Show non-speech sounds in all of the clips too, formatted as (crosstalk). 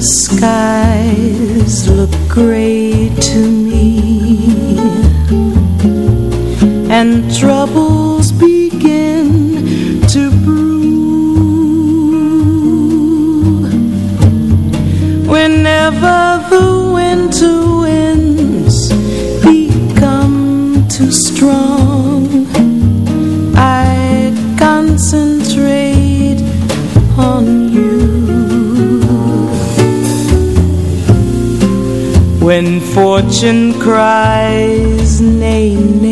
skies look gray. fortune cries nay, nay.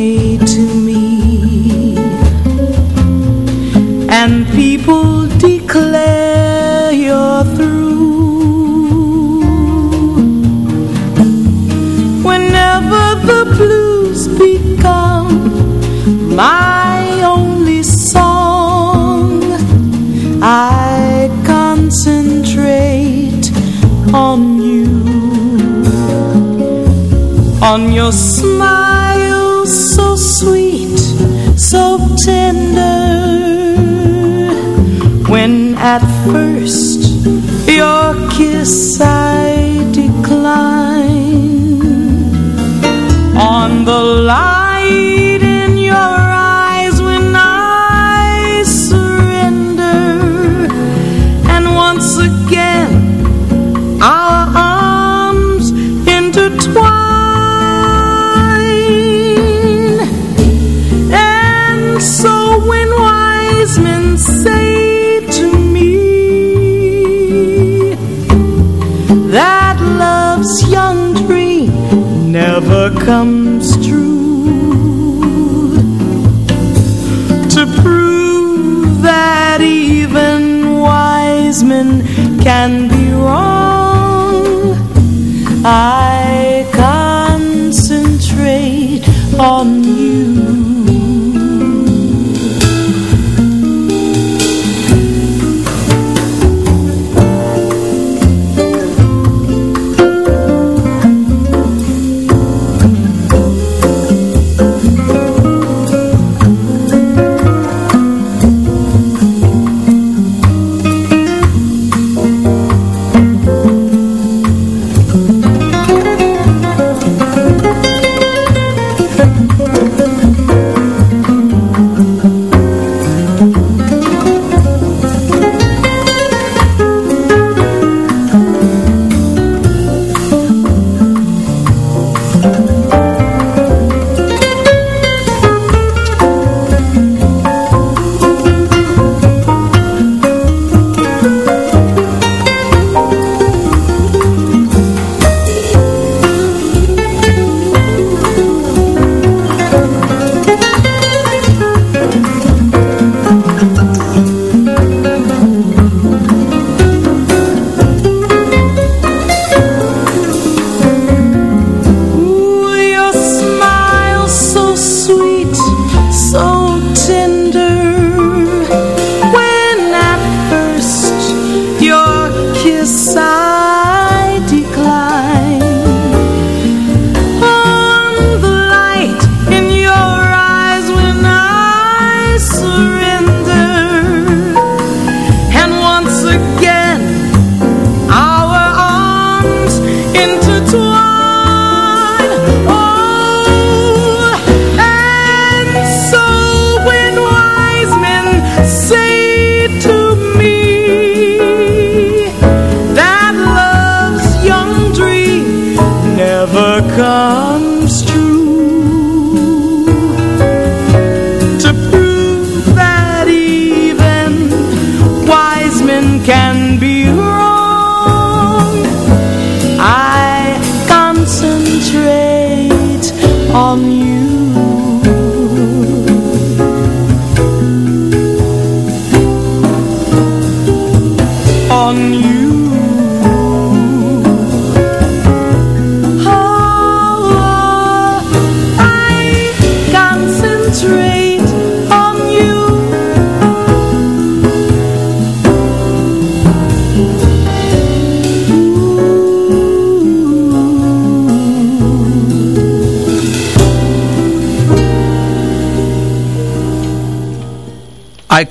on your smile so sweet, so tender. When at first your kiss I decline on the line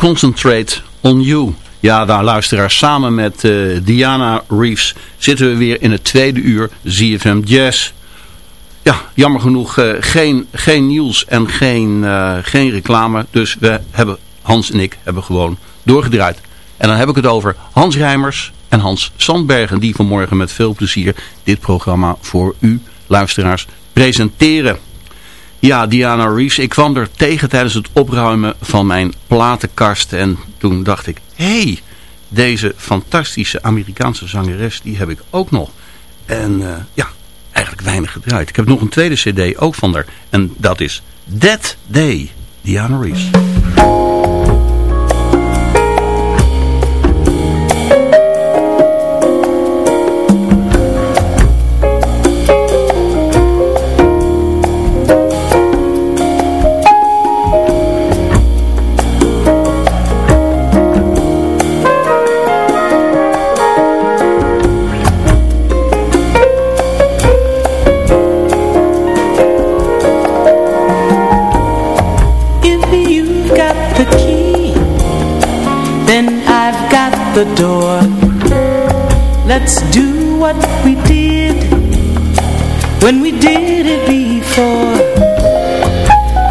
Concentrate on You. Ja, daar luisteraars samen met uh, Diana Reeves zitten we weer in het tweede uur ZFM Jazz. Ja, jammer genoeg uh, geen, geen nieuws en geen, uh, geen reclame. Dus we hebben, Hans en ik hebben gewoon doorgedraaid. En dan heb ik het over Hans Rijmers en Hans Sandbergen. Die vanmorgen met veel plezier dit programma voor u, luisteraars, presenteren. Ja, Diana Reeves. Ik kwam er tegen tijdens het opruimen van mijn platenkast. En toen dacht ik, hey, deze fantastische Amerikaanse zangeres, die heb ik ook nog. En uh, ja, eigenlijk weinig gedraaid. Ik heb nog een tweede cd ook van haar. En dat is That Day, Diana Reeves. The door. Let's do what we did When we did it before.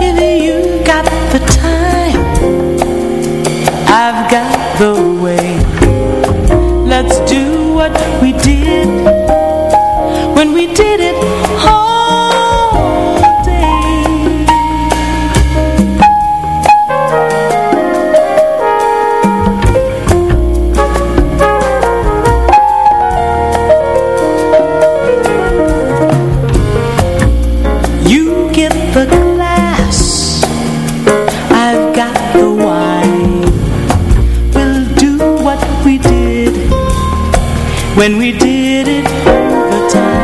If you got the time I've got the way. Let's do what we did When we did when we did it over time.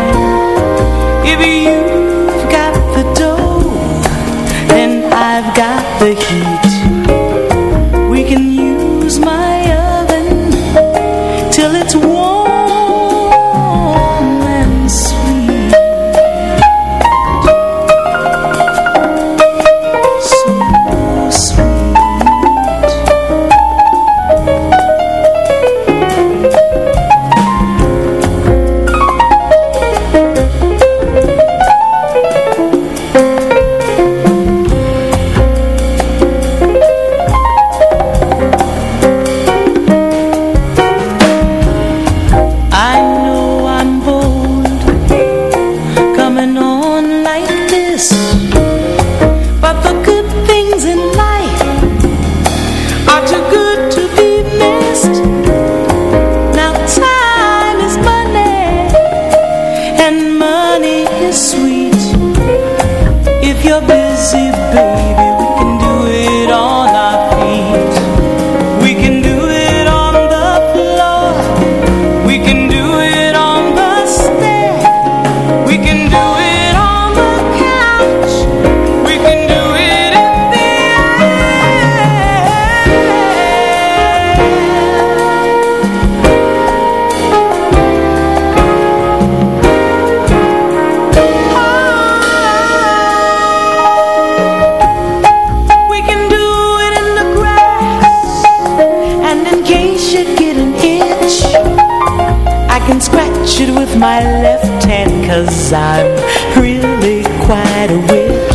Cause I'm really quite a witch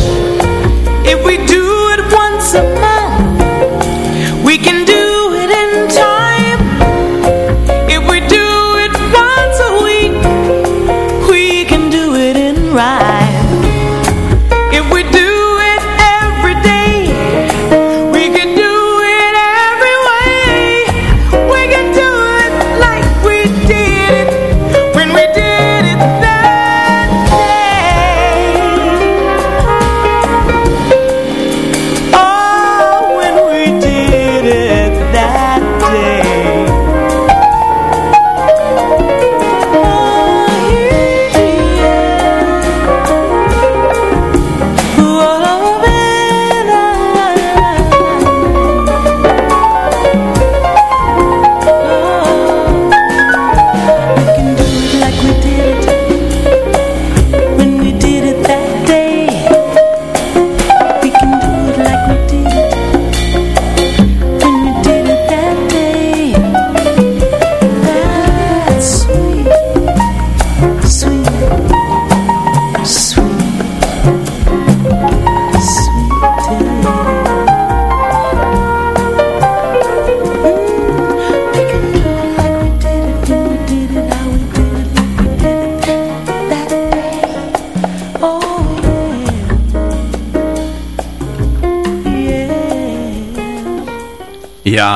If we do it once a month We can do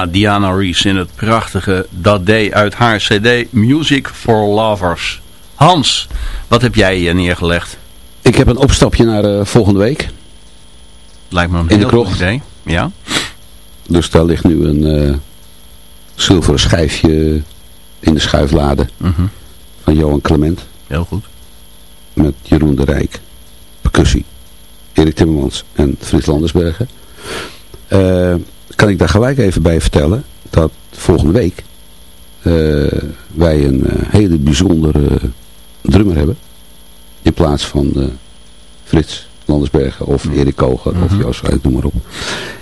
Ja, Diana Reese in het prachtige Dat Day uit haar cd Music for Lovers. Hans, wat heb jij hier neergelegd? Ik heb een opstapje naar uh, volgende week. Lijkt me een in heel goed idee. Ja. Dus daar ligt nu een uh, zilveren schijfje in de schuiflade -hmm. van Johan Clement. Heel goed. Met Jeroen de Rijk, percussie, Erik Timmermans en Frits Landersbergen. Uh, kan ik daar gelijk even bij vertellen dat volgende week uh, wij een uh, hele bijzondere drummer hebben. In plaats van uh, Frits Landersbergen of Erik Koger of Joost Ruijt, noem maar op.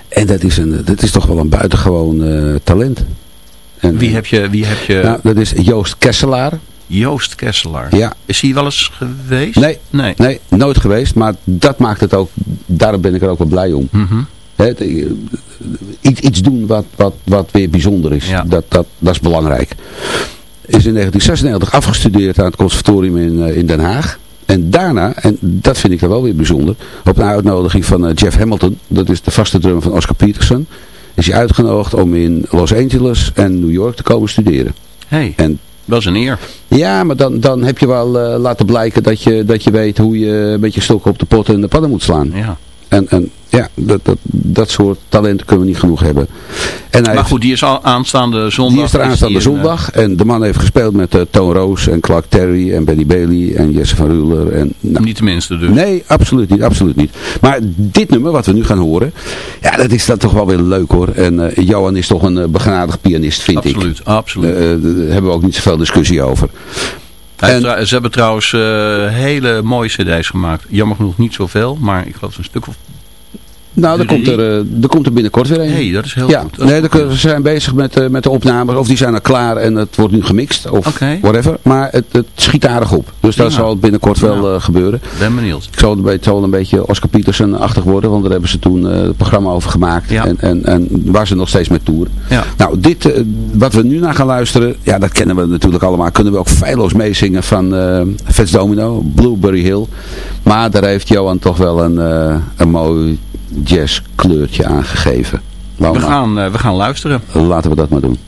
En dat is, een, dat is toch wel een buitengewoon talent. En, wie, heb je, wie heb je? Nou, dat is Joost Kesselaar. Joost Kesselaar. Ja. Is hij wel eens geweest? Nee, nee. nee, nooit geweest. Maar dat maakt het ook, daarom ben ik er ook wel blij om. Mm -hmm. He, iets, iets doen wat, wat, wat weer bijzonder is. Ja. Dat, dat, dat is belangrijk. Is in 1996 afgestudeerd aan het conservatorium in, uh, in Den Haag. En daarna, en dat vind ik dan wel weer bijzonder, op een uitnodiging van uh, Jeff Hamilton, dat is de vaste drummer van Oscar Peterson, is hij uitgenodigd om in Los Angeles en New York te komen studeren. Hey, en, dat is een eer. Ja, maar dan, dan heb je wel uh, laten blijken dat je, dat je weet hoe je een beetje stokken op de pot en de padden moet slaan. Ja. En, en ja, dat, dat, dat soort talenten kunnen we niet genoeg hebben. En maar goed, die is al aanstaande zondag. Die is er aanstaande is zondag. En de man heeft gespeeld met uh, Toon Roos en Clark Terry en Benny Bailey en Jesse van Ruler. En, nou, niet tenminste dus. Nee, absoluut niet, absoluut niet. Maar dit nummer wat we nu gaan horen, ja, dat is dan toch wel weer leuk hoor. En uh, Johan is toch een uh, pianist, vind absoluut, ik. Absoluut, absoluut. daar hebben we ook niet zoveel discussie over. En, ze hebben trouwens hele mooie cd's gemaakt. Jammer genoeg niet zoveel, maar ik geloof een stuk of nou, er komt er, uh, er komt er binnenkort weer een. Nee, dat is heel ja, goed. Nee, we zijn bezig met, uh, met de opnames. Of die zijn al klaar en het wordt nu gemixt. Of okay. whatever. Maar het, het schiet aardig op. Dus dat ja. zal binnenkort wel uh, gebeuren. Ben benieuwd. Ik zal het, het zal een beetje Oscar Peterson-achtig worden. Want daar hebben ze toen het programma over gemaakt. Ja. En, en, en waar ze nog steeds met toeren. Ja. Nou, dit, wat we nu naar gaan luisteren. Ja, dat kennen we natuurlijk allemaal. Kunnen we ook feilloos meezingen van Fats Domino. Blueberry Hill. Maar daar heeft Johan toch wel een, een mooi jazz kleurtje aangegeven. We gaan, uh, we gaan luisteren. Laten we dat maar doen.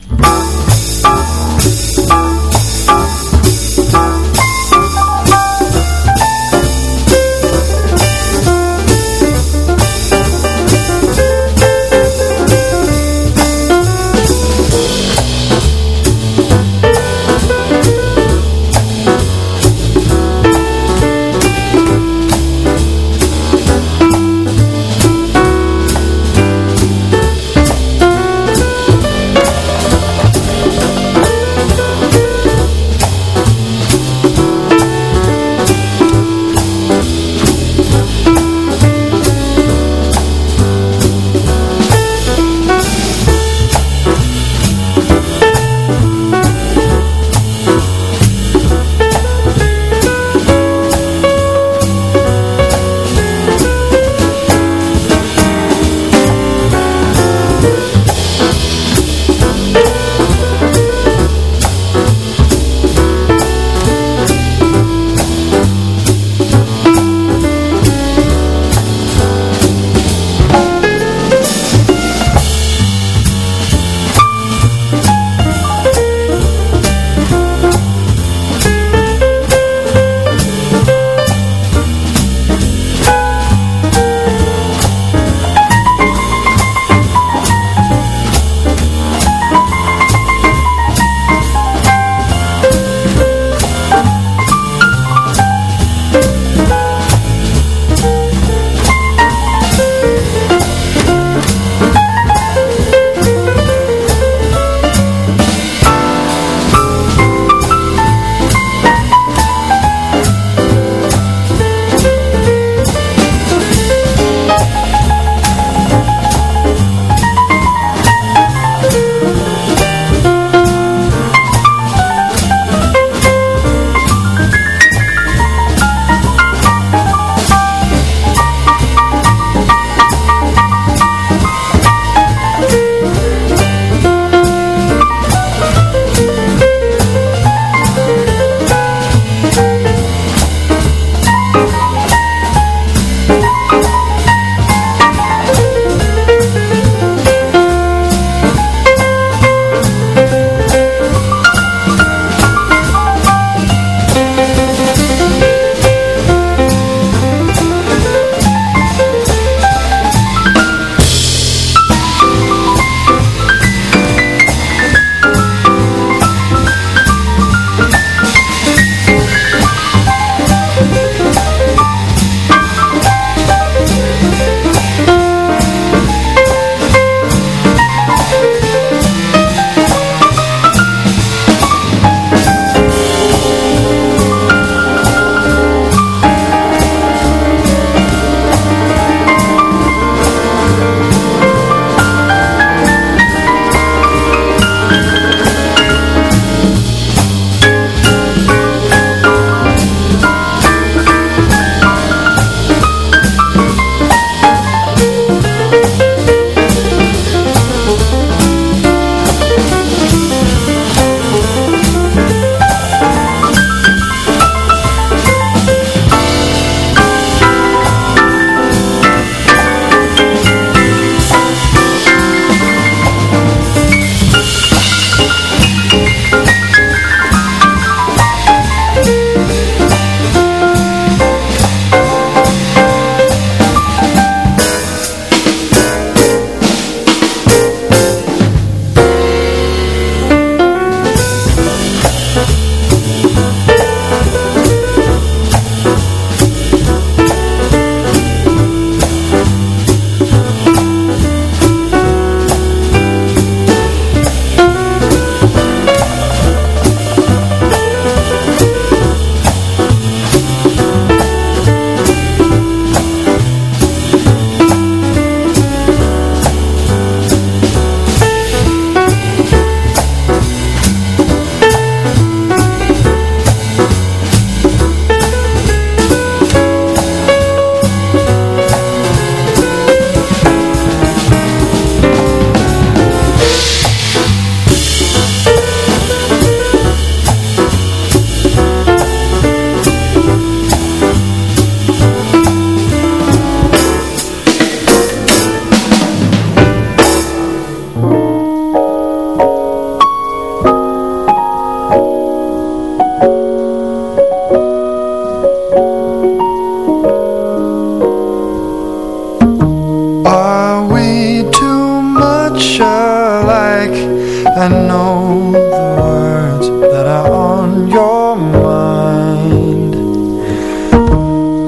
I know the words that are on your mind.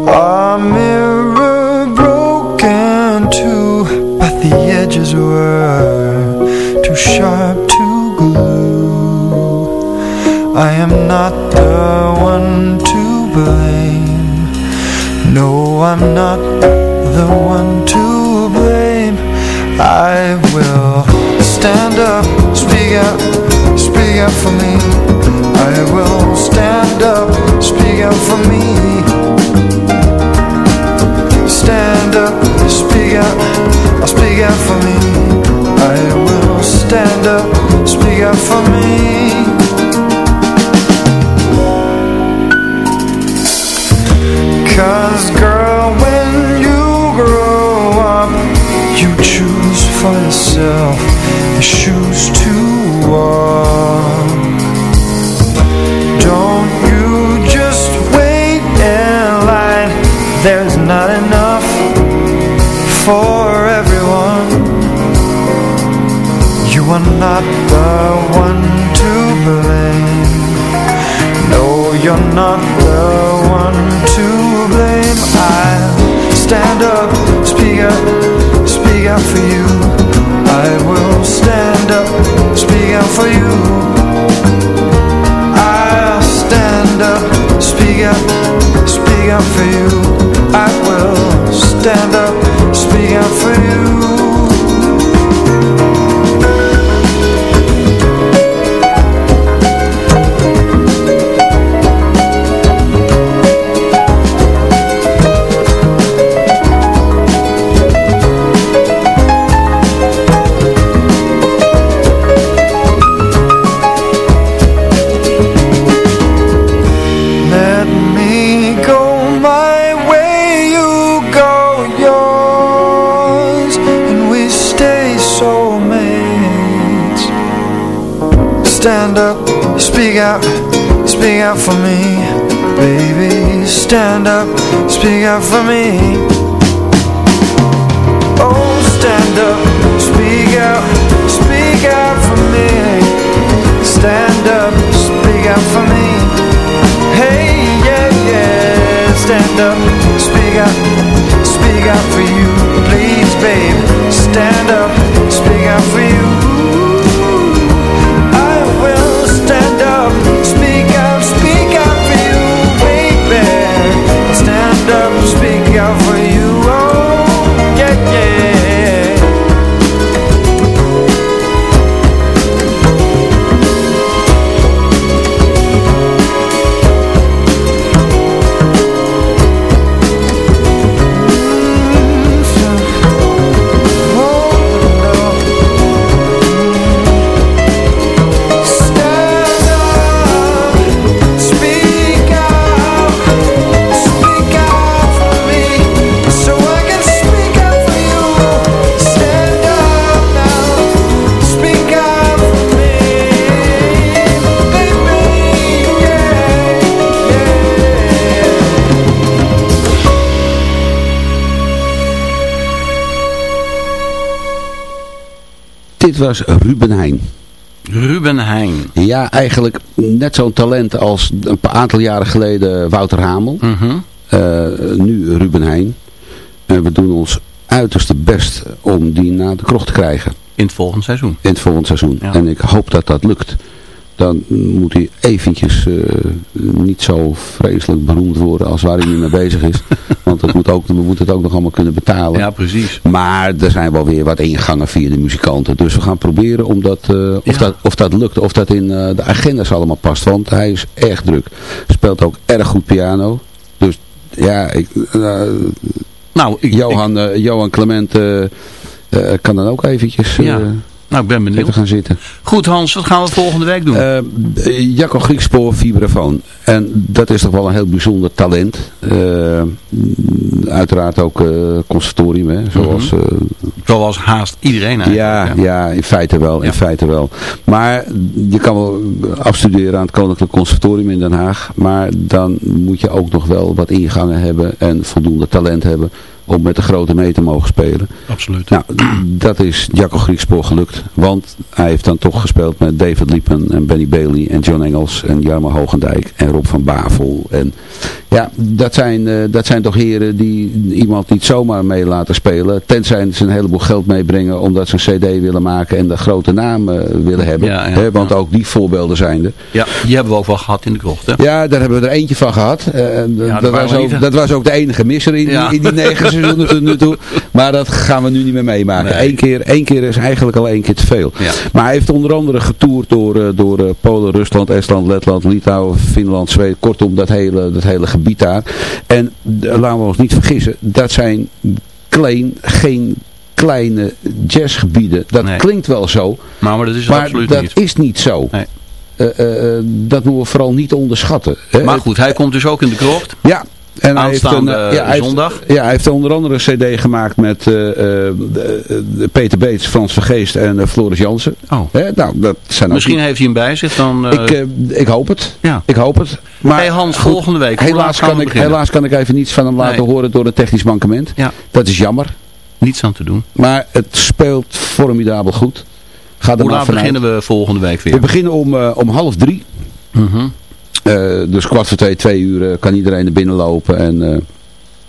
A mirror broken too But the edges were too sharp to glue. I am not the one to blame. No, I'm not speak out for me. I will stand up, speak out for me. Stand up, speak out, I'll speak for me. I will stand up, speak out for me. Cause girl, when you grow up You choose for yourself. The not the one to blame. No, you're not the one to blame. I'll stand up, speak up, speak out for you. I will stand up, speak out for you. I'll stand up, speak out, speak out for you. I will stand up, speak out for you out for me, baby. Stand up, speak out for me. Oh, stand up, speak out, speak out for me. Stand up, speak out for me. Hey, yeah, yeah, stand up, speak out, speak out for you, please, babe. Stand up, speak out for you. every was Ruben Heijn. Ruben Heijn. Ja, eigenlijk net zo'n talent als een paar aantal jaren geleden Wouter Hamel. Mhm. Eh, nu Ruben Heijn. En we doen ons uiterste best om die naar de krocht te krijgen. In het volgende seizoen. In het volgende seizoen. Ja. En ik hoop dat dat lukt. Dan moet hij eventjes eh, niet zo vreselijk beroemd worden als waar hij nu mee (laughs) bezig is. Want het moet ook, we moeten het ook nog allemaal kunnen betalen. Ja, precies. Maar er zijn wel weer wat ingangen via de muzikanten. Dus we gaan proberen om dat, eh, of, Ja. dat, of dat lukt. Of dat in eh, de agendas allemaal past. Want hij is erg druk. Speelt ook erg goed piano. Dus ja, ik, Nou, ik, Johan, Johan Clement kan dan ook eventjes Ja. Nou, ik ben benieuwd. even gaan zitten. Goed Hans, wat gaan we volgende week doen? Eh, Jacco Griekspoor, vibrafoon. En dat is toch wel een heel bijzonder talent. Eh, uiteraard ook eh, conservatorium, hè, zoals... Mhm. Zoals haast iedereen eigenlijk. ja, ja, in feite wel, in Ja. feite wel. Maar je kan wel afstuderen aan het Koninklijk Conservatorium in Den Haag. Maar dan moet je ook nog wel wat ingangen hebben en voldoende talent hebben om met de grote mee te mogen spelen. Absoluut. Nou, (clears throat) dat is Jacco Griekspoor gelukt. Want hij heeft dan toch gespeeld met David Liepen en Benny Bailey en John Engels en Jarmo Hogendijk en Rob van Bavel. En ja, dat zijn, eh, dat zijn toch heren die iemand niet zomaar mee laten spelen. Tenzij ze een heleboel geld meebrengen omdat ze een cd willen maken en de grote naam eh, willen hebben. Ja, ja, Hè, want ja. ook die voorbeelden zijn er. Ja, die hebben we ook wel gehad in de krocht, hè? Ja, daar hebben we er eentje van gehad. Eh, dat dat, was ook, dat was ook de enige misser in, in die negen seizoenen tot nu toe. Maar dat gaan we nu niet meer meemaken. Nee. Eén, keer, één keer is eigenlijk al één keer te veel. Maar hij heeft onder andere getoerd door, door Polen, Rusland, Estland, Letland, Litouwen, Finland, Zweden. Kortom, dat hele, dat hele gebied daar. En eh, laten we ons niet vergissen, dat zijn klein, geen kleine jazzgebieden. Dat Nee. klinkt wel zo, Maar, maar dat is maar absoluut dat niet. is niet zo. Nee. Eh, eh, dat moeten we vooral niet onderschatten. hè. Maar goed, hij komt dus ook in de krocht. Ja. En hij heeft, een, eh, ja, hij heeft- zondag. ja, hij heeft onder andere een cd gemaakt met eh, eh, Peter Beets, Frans Vergeest en Floris Jansen. Oh. Nou, dat zijn ook Misschien heeft hij hem bij zich dan... ik, ik hoop het. ja. Ik hoop het. Maar Hey Hans, goed, volgende week, Helaas kan, ik, beginnen? helaas kan ik even niets van hem laten Nee. horen door een technisch mankement. Ja. Dat is jammer. Niets aan te doen. Maar het speelt formidabel goed. Ga er Hoe laat beginnen we volgende week weer? We beginnen om, om half drie. Eh, dus kwart voor twee, twee uur eh, kan iedereen naar binnen lopen en eh,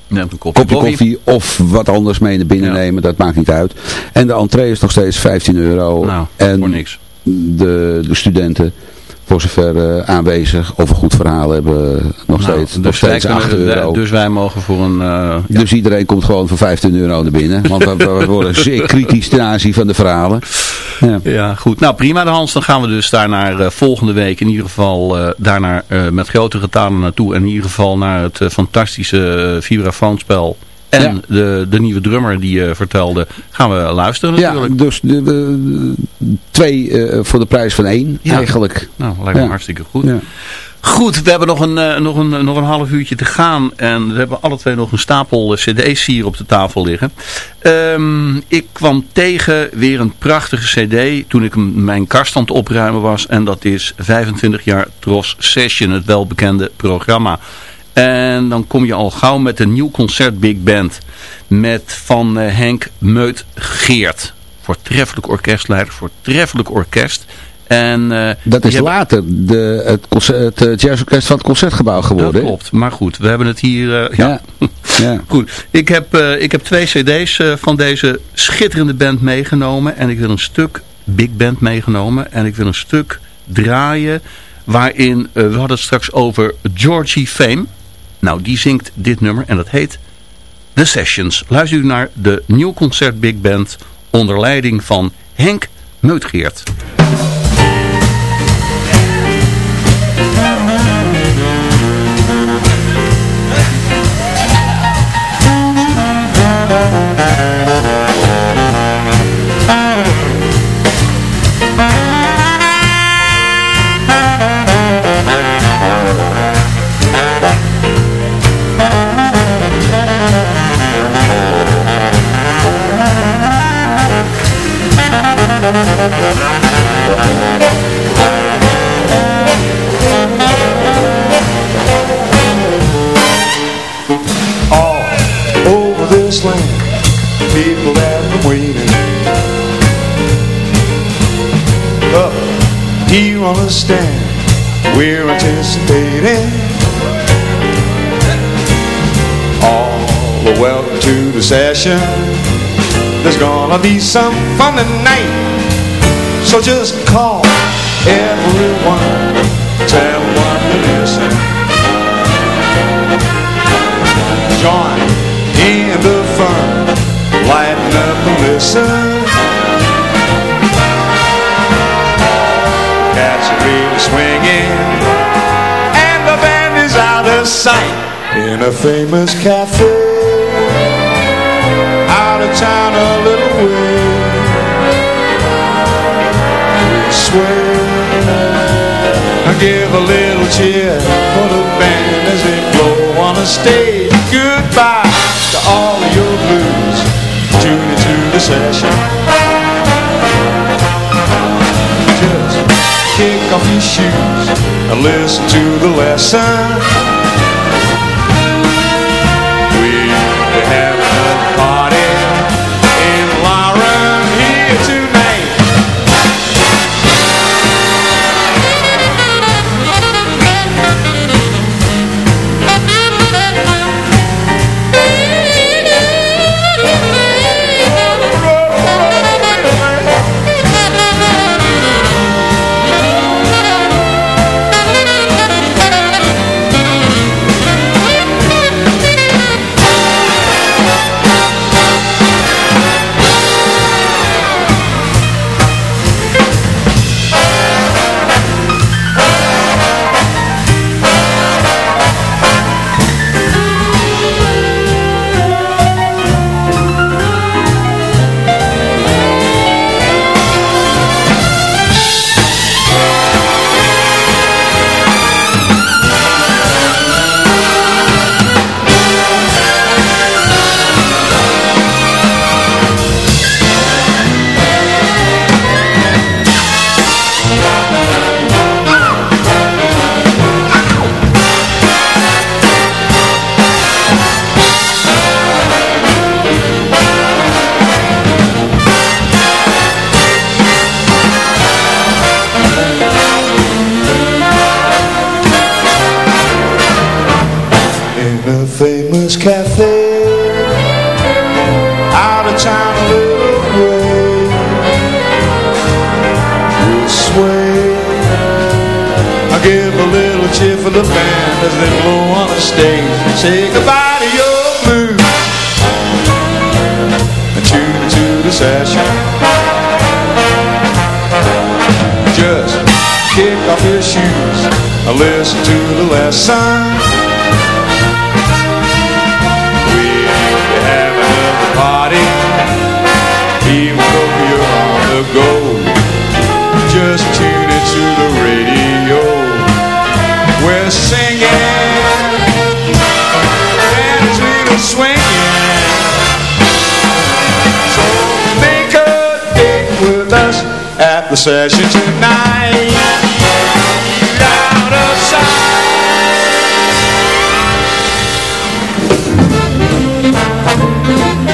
Neemt een kopje, kopje koffie of wat anders mee naar binnen Ja. nemen. Dat maakt niet uit. En de entree is nog steeds 15 euro. Nou, en voor niks. De, de studenten, voor zover eh, aanwezig of een goed verhaal hebben, nog Nou, steeds, nog dus, wij steeds 8 kunnen, euro. dus wij mogen voor een... eh, ja. Dus iedereen komt gewoon voor 15 euro naar binnen. Want we, we worden zeer kritisch ten aanzien van de verhalen. Ja. Ja, goed. Nou, prima de Hans. Dan gaan we dus daar naar eh, volgende week in ieder geval eh daarnaar met grote getalen naartoe. En in ieder geval naar het fantastische uh, vibrafoonspel. En Ja. de, de nieuwe drummer die je vertelde, gaan we luisteren Ja, natuurlijk. dus de, de- twee eh, voor de prijs van één Ja. eigenlijk. Nou, lijkt me Ja. hartstikke goed. Ja. Goed, we hebben nog een, eh, nog, een, nog een half uurtje te gaan. En we hebben alle twee nog een stapel eh, cd's hier op de tafel liggen. Ehm, ik kwam tegen weer een prachtige cd toen ik mijn kast aan het opruimen was. En dat is 25 jaar Tros Session, het welbekende programma. En dan kom je al gauw met een nieuw concert Big Band. Met van eh, Henk Meut Geert. Voortreffelijk orkestleider, voortreffelijk orkest. En, eh, Dat is hebben- later de, het, concert, het eh, jazzorkest van het Concertgebouw geworden. dat klopt, maar goed, we hebben het hier... ja. Ja. ja. (laughs) Goed, ik heb, ik heb twee cd's van deze schitterende band meegenomen. En ik wil een stuk big band meegenomen. En ik wil een stuk draaien waarin... we hadden het straks over Georgie Fame. Nou, die zingt dit nummer en dat heet The Sessions. Luister u naar de nieuw concert big band onder leiding van Henk Meutgeert. There's gonna be some fun tonight. So just call everyone. Tell one to listen. join in the fun, lighten up and listen. Cats are really swinging, and the band is out of sight in a famous cafe, out of town a little way. We sway and give a little cheer for the band as they blow on the stage. Goodbye to all of your blues. Tune into the session. Just kick off your shoes and listen to the lesson. has been blue on the stage. Say goodbye to your blues. And tune into the session. Just kick off your shoes and listen to the lesson. We aim to have party, even though you're on the go. Just tune into the radio. the session tonight. Loud.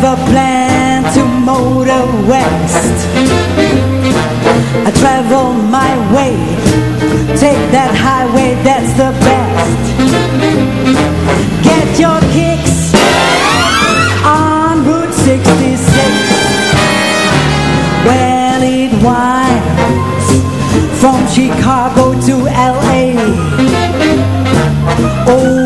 never planned to motor west. I travel my way Take that highway, that's the best. Get your kicks On Route 66 Well, it winds From Chicago to L.A. Oh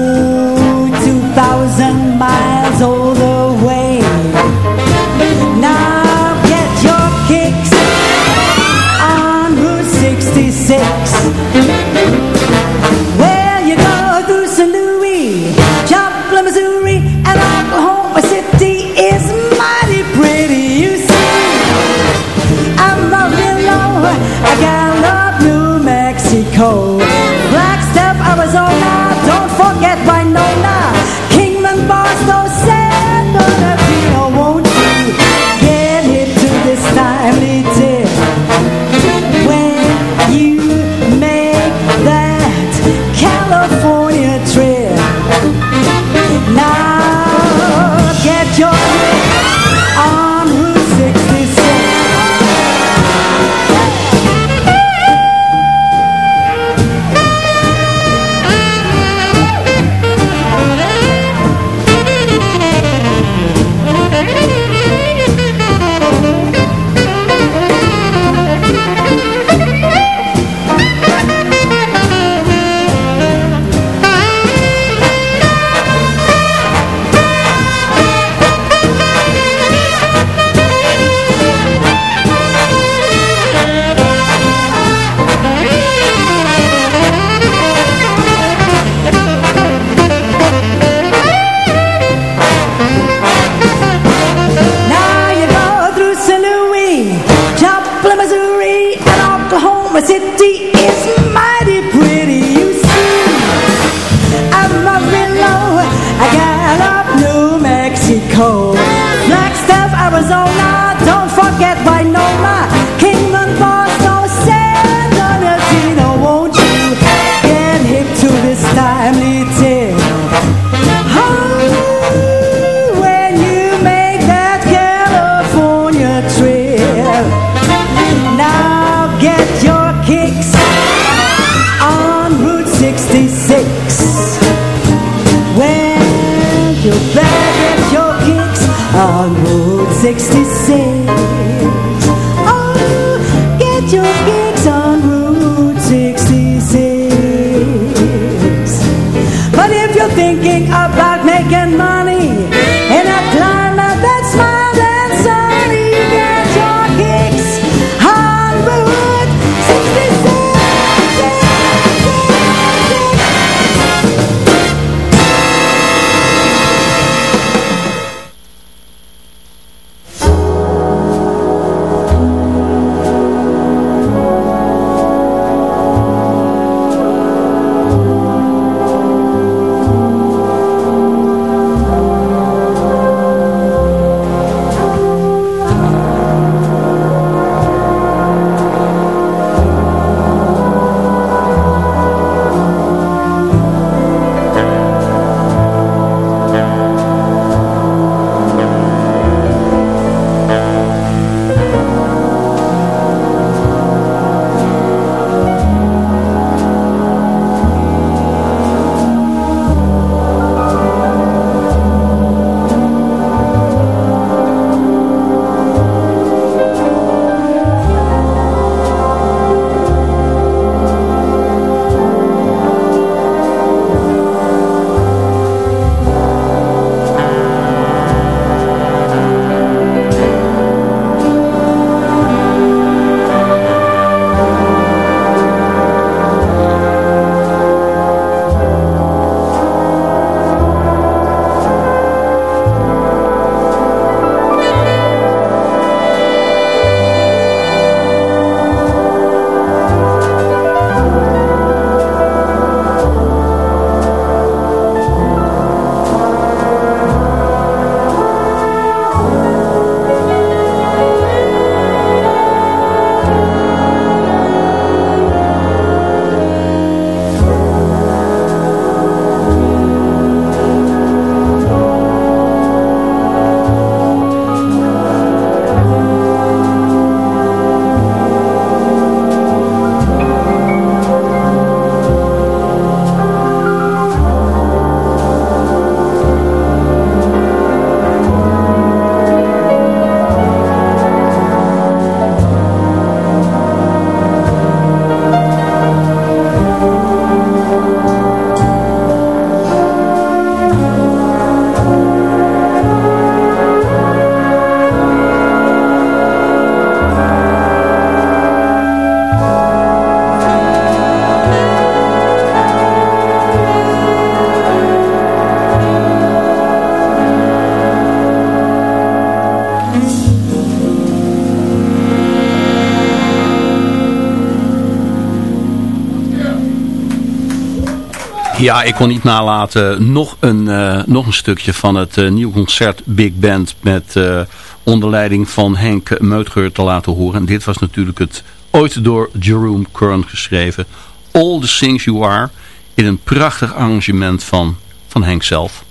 Ja, ik kon niet nalaten nog een, uh, nog een stukje van het uh, nieuw concert Big Band met uh, onder leiding van Henk Meutger te laten horen. En dit was natuurlijk het ooit door Jerome Kern geschreven All the Things You Are in een prachtig arrangement van, van Henk zelf.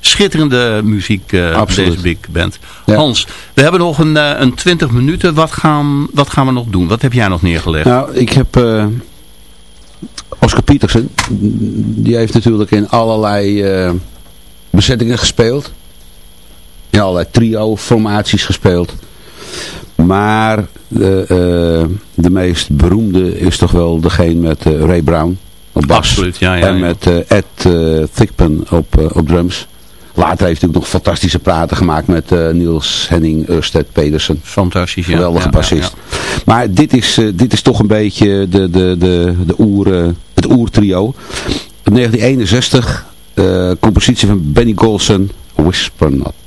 Schitterende muziek uh, deze Big Band. Hans, we hebben nog een, een 20 minuten. Wat gaan, wat gaan we nog doen? Wat heb jij nog neergelegd? Nou, ik heb... Uh, Oscar Peterson. Die heeft natuurlijk in allerlei bezettingen gespeeld. In allerlei trio-formaties gespeeld. Maar de, de meest beroemde is toch wel degene met Ray Brown op bas. Absoluut, ja, ja, En met Ed Thigpen op, op drums. Later heeft hij ook nog fantastische praten gemaakt met uh, Niels Henning Ørsted Pedersen. Fantastisch, ja. Geweldige ja, bassist. Ja, ja. Maar dit is, uh, dit is toch een beetje de, de, de, de oer, uh, het oertrio. 1961, compositie van Benny Golson, Whisper Not.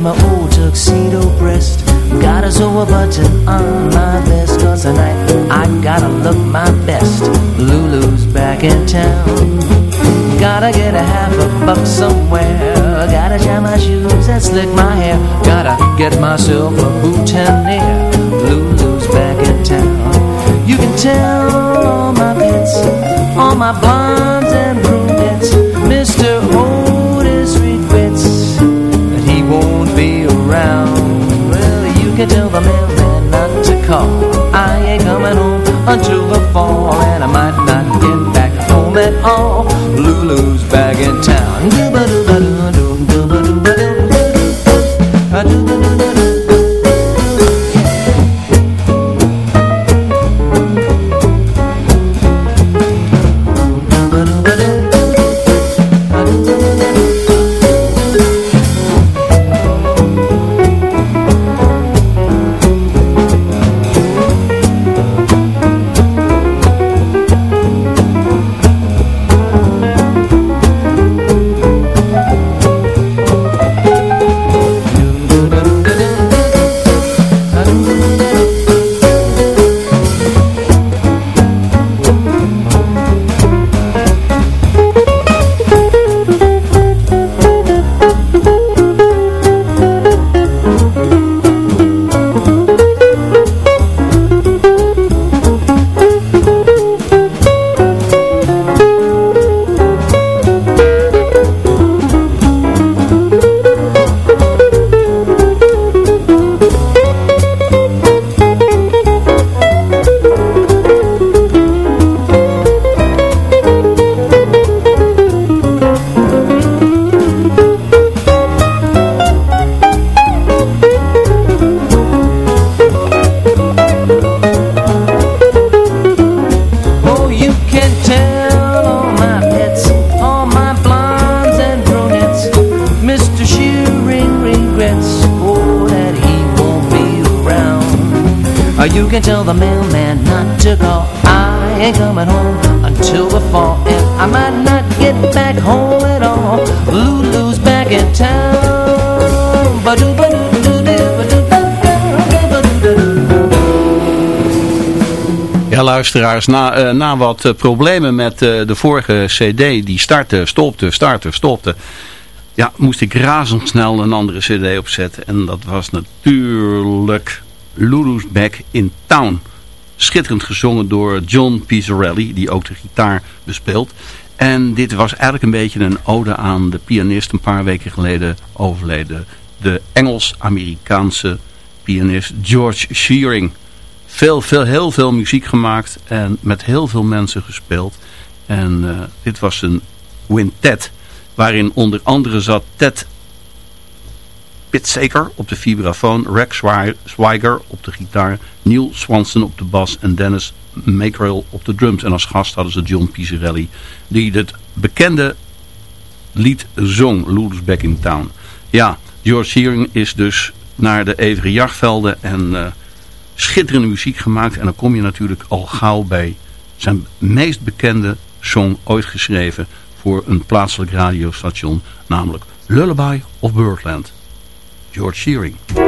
My old tuxedo Gotta sew a button on my vest. Cause tonight I gotta look my best. Lulu's back in town. Gotta get a half a buck somewhere. Gotta tie my shoes and slick my hair. Gotta get myself a boutonniere Lulu's back in town. You can tell all my pets All my blondes and can tell the mailman not to call. I ain't coming home until the fall And I might not get back home at all. Lulu's back in town luisteraars, na, uh, na wat uh, problemen met uh, de vorige cd, die startte, stopte, startte, stopte, ja, moest ik razendsnel een andere cd opzetten. En dat was natuurlijk Lulu's Back in Town. Schitterend gezongen door John Pizzarelli, die ook de gitaar bespeelt. En dit was eigenlijk een beetje een ode aan de pianist een paar weken geleden overleden. De Engels-Amerikaanse pianist George Shearing veel, veel, heel veel muziek gemaakt en met heel veel mensen gespeeld. En uh, dit was een quintet waarin onder andere zat Ted Pitsaker op de vibrafoon, Rex Swiger op de gitaar, Neil Swanson op de bas en Dennis Mackerel op de drums. En als gast hadden ze John Pizzarelli die het bekende lied zong, Lulu's Back in Town. Ja, George Shearing is dus naar de Evere Jachtvelden en... Uh, schitterende muziek gemaakt. En dan kom je natuurlijk al gauw bij zijn meest bekende song ooit geschreven voor een plaatselijk radiostation. Namelijk Lullaby of Birdland. George Shearing.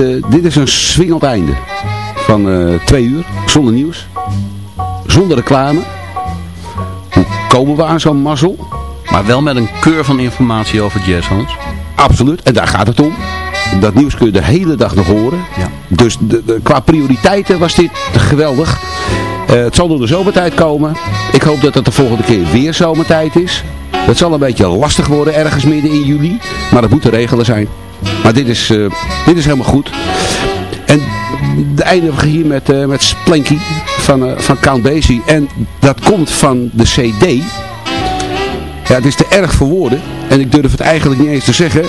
Dit, eh, dit is een swingend einde. Van eh, twee uur, zonder nieuws. Zonder reclame. Hoe komen we aan zo'n mazzel? Maar wel met een keur van informatie over jazz, Hans. Absoluut, en daar gaat het om. Dat nieuws kun je de hele dag nog horen. Ja. Dus de, de- qua prioriteiten was dit geweldig. Eh, het zal door de zomertijd komen. Ik hoop dat het de volgende keer weer zomertijd is. Het zal een beetje lastig worden ergens midden in juli. Maar dat moet te regelen zijn. Maar dit is, eh, dit is helemaal goed. En de eindigen we hier met, eh, met Splanky van, eh, van Count Basie. En dat komt van de CD. Ja, het is te erg voor woorden. En ik durf het eigenlijk niet eens te zeggen.